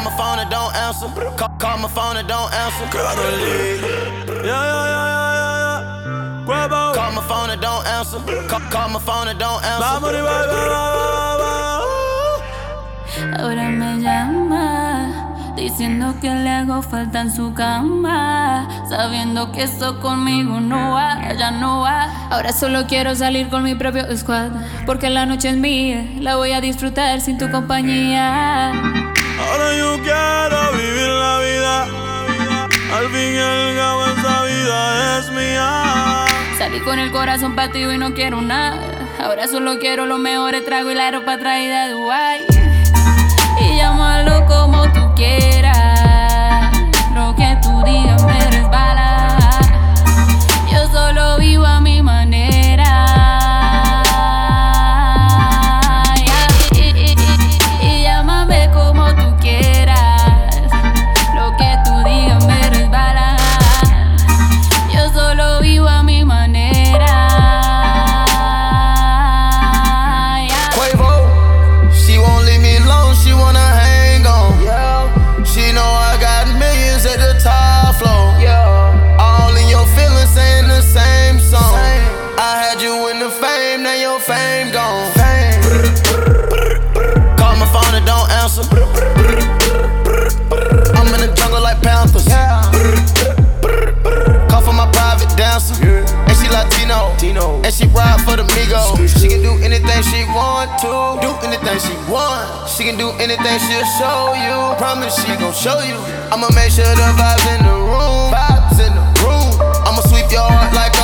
Call my phone and don't answer. Call, call my phone and don't answer. Carolina. Yeah, yeah, yeah, yeah, yeah. Cuervo. Call my phone and don't answer. Call, call my phone and don't answer. Vamos, y va, va, va. Ahora me llama diciendo que le hago falta en su cama, sabiendo que esto conmigo no va, ya no va. Ahora solo quiero salir con mi propio squad, porque la noche es mía, la voy a disfrutar sin tu compañía. Ahora yo quiero vivir la vida. Al fin y al cabo esa vida es mía. Salí con el corazón partido y no quiero nada. Ahora solo quiero los mejores tragos y la ropa traída de Dubai. Y llámalo como tú quieras. And she And she ride for the Migos. She can do anything she want to. Do anything she want. She can do anything she'll show you. Promise she gon' show you. I'ma make sure the vibes in the room. Vibes in the room. I'ma sweep your heart like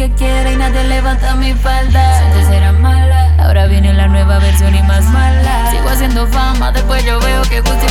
que quiera y nadie levanta mi falda. Antes era mala, ahora viene la nueva versión y más mala. Sigo haciendo fama, después yo veo que justico